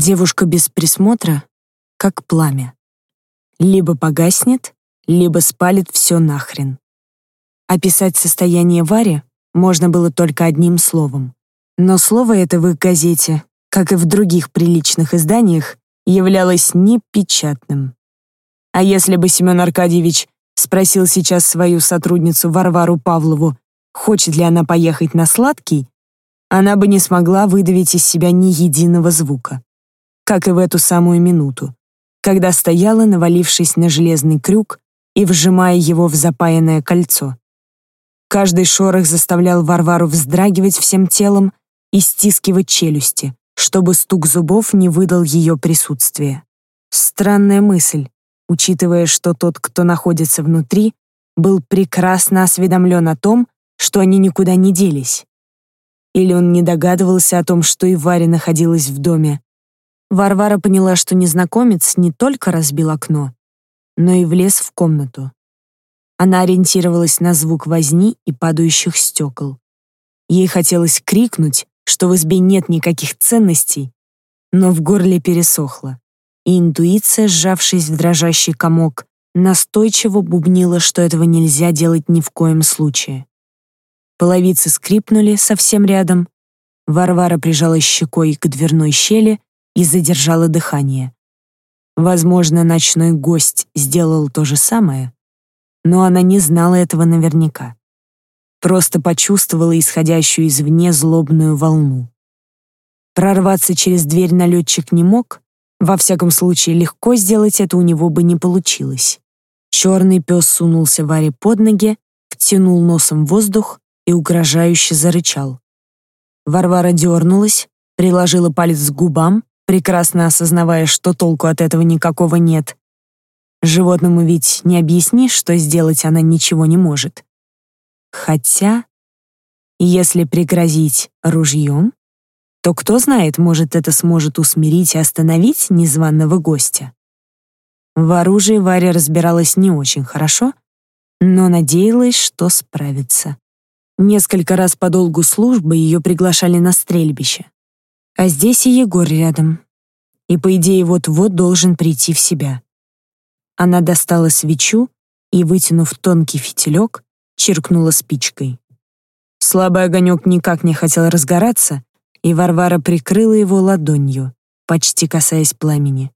Девушка без присмотра, как пламя. Либо погаснет, либо спалит все нахрен. Описать состояние Вари можно было только одним словом. Но слово это в их газете, как и в других приличных изданиях, являлось непечатным. А если бы Семен Аркадьевич спросил сейчас свою сотрудницу Варвару Павлову, хочет ли она поехать на сладкий, она бы не смогла выдавить из себя ни единого звука. Как и в эту самую минуту, когда стояла, навалившись на железный крюк и вжимая его в запаянное кольцо. Каждый шорох заставлял Варвару вздрагивать всем телом и стискивать челюсти, чтобы стук зубов не выдал ее присутствие. Странная мысль, учитывая, что тот, кто находится внутри, был прекрасно осведомлен о том, что они никуда не делись. Или он не догадывался о том, что и Варя находилась в доме. Варвара поняла, что незнакомец не только разбил окно, но и влез в комнату. Она ориентировалась на звук возни и падающих стекол. Ей хотелось крикнуть, что в избе нет никаких ценностей, но в горле пересохло, и интуиция, сжавшись в дрожащий комок, настойчиво бубнила, что этого нельзя делать ни в коем случае. Половицы скрипнули совсем рядом. Варвара прижалась щекой к дверной щели и задержала дыхание. Возможно, ночной гость сделал то же самое, но она не знала этого наверняка. Просто почувствовала исходящую извне злобную волну. Прорваться через дверь налетчик не мог, во всяком случае, легко сделать это у него бы не получилось. Черный пес сунулся Варе под ноги, втянул носом воздух и угрожающе зарычал. Варвара дернулась, приложила палец к губам, прекрасно осознавая, что толку от этого никакого нет, Животному ведь не объяснишь, что сделать она ничего не может. Хотя, если пригрозить ружьем, то кто знает, может, это сможет усмирить и остановить незваного гостя. В оружии Варя разбиралась не очень хорошо, но надеялась, что справится. Несколько раз по долгу службы ее приглашали на стрельбище. А здесь и Егор рядом. И, по идее, вот-вот должен прийти в себя. Она достала свечу и, вытянув тонкий фитилек, чиркнула спичкой. Слабый огонек никак не хотел разгораться, и Варвара прикрыла его ладонью, почти касаясь пламени.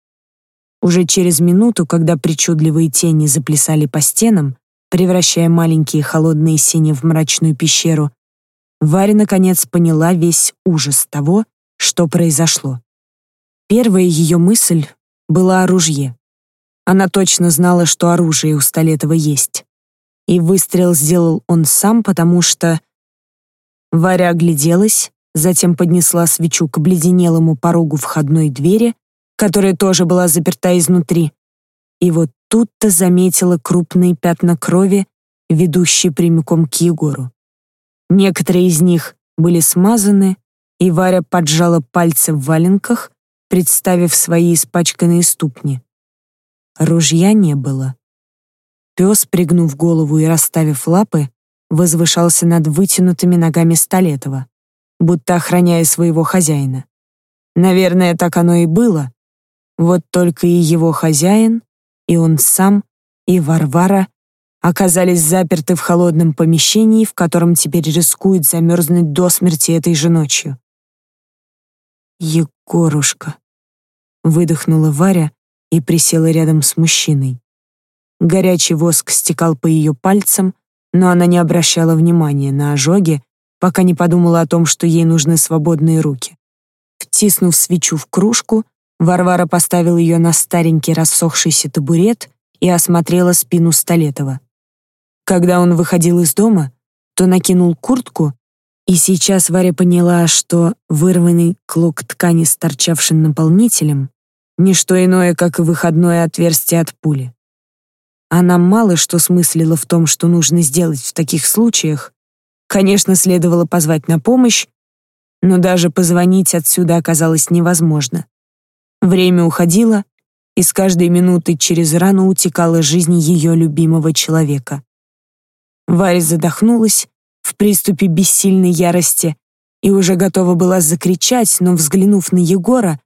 Уже через минуту, когда причудливые тени заплясали по стенам, превращая маленькие холодные сини в мрачную пещеру, Варя наконец поняла весь ужас того, что произошло. Первая ее мысль была о ружье. Она точно знала, что оружие у Столетова есть. И выстрел сделал он сам, потому что... Варя огляделась, затем поднесла свечу к обледенелому порогу входной двери, которая тоже была заперта изнутри. И вот тут-то заметила крупные пятна крови, ведущие прямиком к Егору. Некоторые из них были смазаны, и Варя поджала пальцы в валенках, представив свои испачканные ступни. Ружья не было. Пес, пригнув голову и расставив лапы, возвышался над вытянутыми ногами Столетова, будто охраняя своего хозяина. Наверное, так оно и было. Вот только и его хозяин, и он сам, и Варвара оказались заперты в холодном помещении, в котором теперь рискуют замерзнуть до смерти этой же ночью. «Егорушка», — выдохнула Варя, и присела рядом с мужчиной. Горячий воск стекал по ее пальцам, но она не обращала внимания на ожоги, пока не подумала о том, что ей нужны свободные руки. Втиснув свечу в кружку, Варвара поставила ее на старенький рассохшийся табурет и осмотрела спину Столетова. Когда он выходил из дома, то накинул куртку, и сейчас Варя поняла, что вырванный клок ткани с торчавшим наполнителем не что иное, как выходное отверстие от пули. Она мало что смыслила в том, что нужно сделать в таких случаях. Конечно, следовало позвать на помощь, но даже позвонить отсюда оказалось невозможно. Время уходило, и с каждой минуты через рану утекала жизнь ее любимого человека. Варя задохнулась в приступе бессильной ярости и уже готова была закричать, но, взглянув на Егора,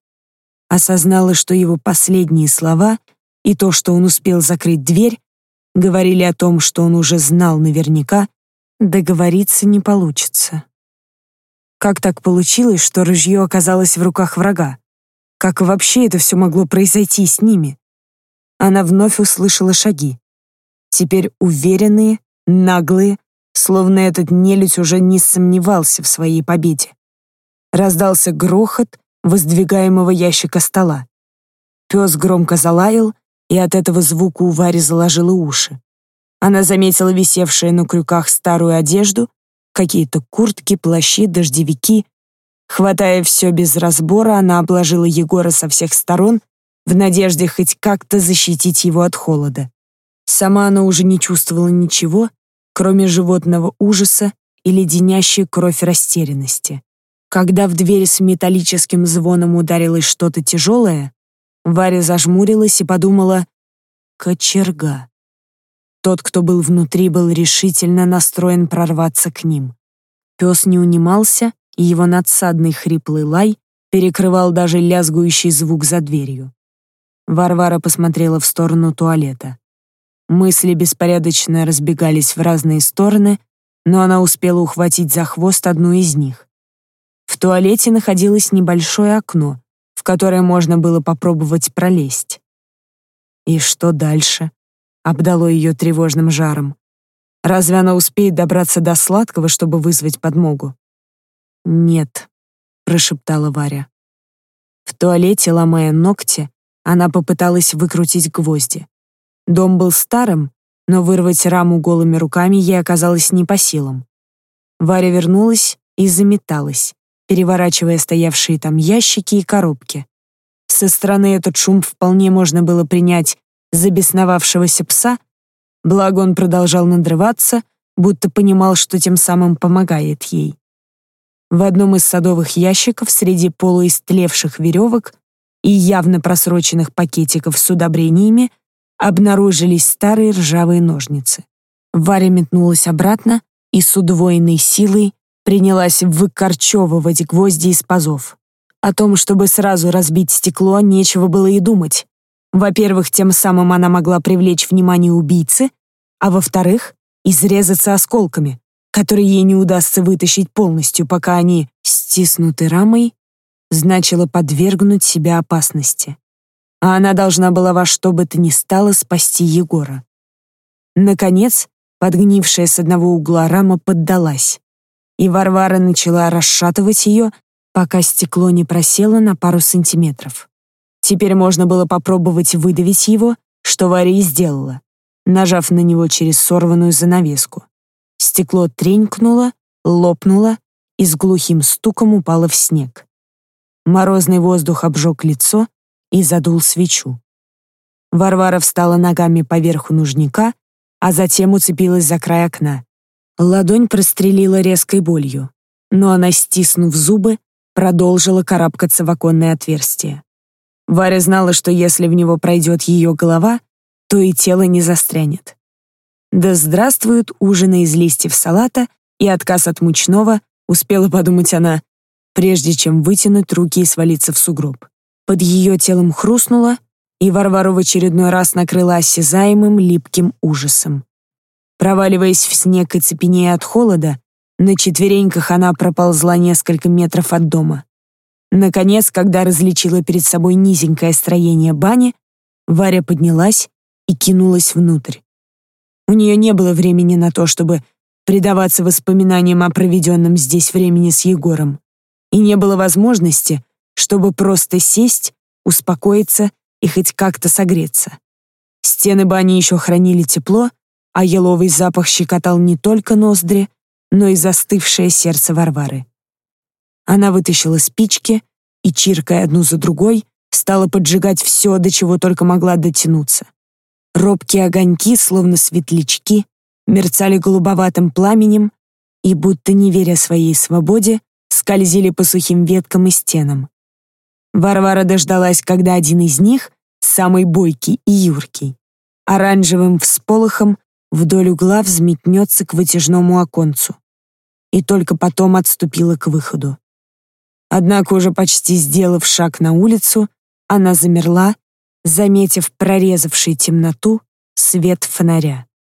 осознала, что его последние слова и то, что он успел закрыть дверь, говорили о том, что он уже знал наверняка, договориться не получится. Как так получилось, что ружье оказалось в руках врага? Как вообще это все могло произойти с ними? Она вновь услышала шаги. Теперь уверенные, наглые, словно этот нелюдь уже не сомневался в своей победе. Раздался грохот воздвигаемого ящика стола. Пес громко залаял, и от этого звука у Вари заложило уши. Она заметила висевшие на крюках старую одежду, какие-то куртки, плащи, дождевики. Хватая все без разбора, она обложила Егора со всех сторон в надежде хоть как-то защитить его от холода. Сама она уже не чувствовала ничего, кроме животного ужаса и леденящей кровь растерянности. Когда в дверь с металлическим звоном ударилось что-то тяжелое, Варя зажмурилась и подумала «Кочерга». Тот, кто был внутри, был решительно настроен прорваться к ним. Пес не унимался, и его надсадный хриплый лай перекрывал даже лязгующий звук за дверью. Варвара посмотрела в сторону туалета. Мысли беспорядочно разбегались в разные стороны, но она успела ухватить за хвост одну из них. В туалете находилось небольшое окно, в которое можно было попробовать пролезть. И что дальше? Обдало ее тревожным жаром. Разве она успеет добраться до сладкого, чтобы вызвать подмогу? «Нет», — прошептала Варя. В туалете, ломая ногти, она попыталась выкрутить гвозди. Дом был старым, но вырвать раму голыми руками ей оказалось не по силам. Варя вернулась и заметалась переворачивая стоявшие там ящики и коробки. Со стороны этот шум вполне можно было принять за бесновавшегося пса, благо он продолжал надрываться, будто понимал, что тем самым помогает ей. В одном из садовых ящиков среди полуистлевших веревок и явно просроченных пакетиков с удобрениями обнаружились старые ржавые ножницы. Варя метнулась обратно и с удвоенной силой принялась выкорчевывать гвозди из пазов. О том, чтобы сразу разбить стекло, нечего было и думать. Во-первых, тем самым она могла привлечь внимание убийцы, а во-вторых, изрезаться осколками, которые ей не удастся вытащить полностью, пока они стиснуты рамой, значило подвергнуть себя опасности. А она должна была во что бы то ни стало спасти Егора. Наконец, подгнившая с одного угла рама поддалась и Варвара начала расшатывать ее, пока стекло не просело на пару сантиметров. Теперь можно было попробовать выдавить его, что Варя и сделала, нажав на него через сорванную занавеску. Стекло тренькнуло, лопнуло и с глухим стуком упало в снег. Морозный воздух обжег лицо и задул свечу. Варвара встала ногами поверху нужника, а затем уцепилась за край окна. Ладонь прострелила резкой болью, но она, стиснув зубы, продолжила карабкаться в оконное отверстие. Варя знала, что если в него пройдет ее голова, то и тело не застрянет. Да здравствуют ужины из листьев салата и отказ от мучного, успела подумать она, прежде чем вытянуть руки и свалиться в сугроб. Под ее телом хрустнуло, и Варвару в очередной раз накрыла осязаемым липким ужасом. Проваливаясь в снег и цепенея от холода, на четвереньках она проползла несколько метров от дома. Наконец, когда различила перед собой низенькое строение бани, Варя поднялась и кинулась внутрь. У нее не было времени на то, чтобы предаваться воспоминаниям о проведенном здесь времени с Егором. И не было возможности, чтобы просто сесть, успокоиться и хоть как-то согреться. Стены бани еще хранили тепло, а еловый запах щекотал не только ноздри, но и застывшее сердце Варвары. Она вытащила спички и, чиркая одну за другой, стала поджигать все, до чего только могла дотянуться. Робкие огоньки, словно светлячки, мерцали голубоватым пламенем и, будто не веря своей свободе, скользили по сухим веткам и стенам. Варвара дождалась, когда один из них, самый бойкий и юркий, оранжевым всполохом вдоль угла взметнется к вытяжному оконцу. И только потом отступила к выходу. Однако уже почти сделав шаг на улицу, Она замерла, заметив прорезавший темноту свет фонаря.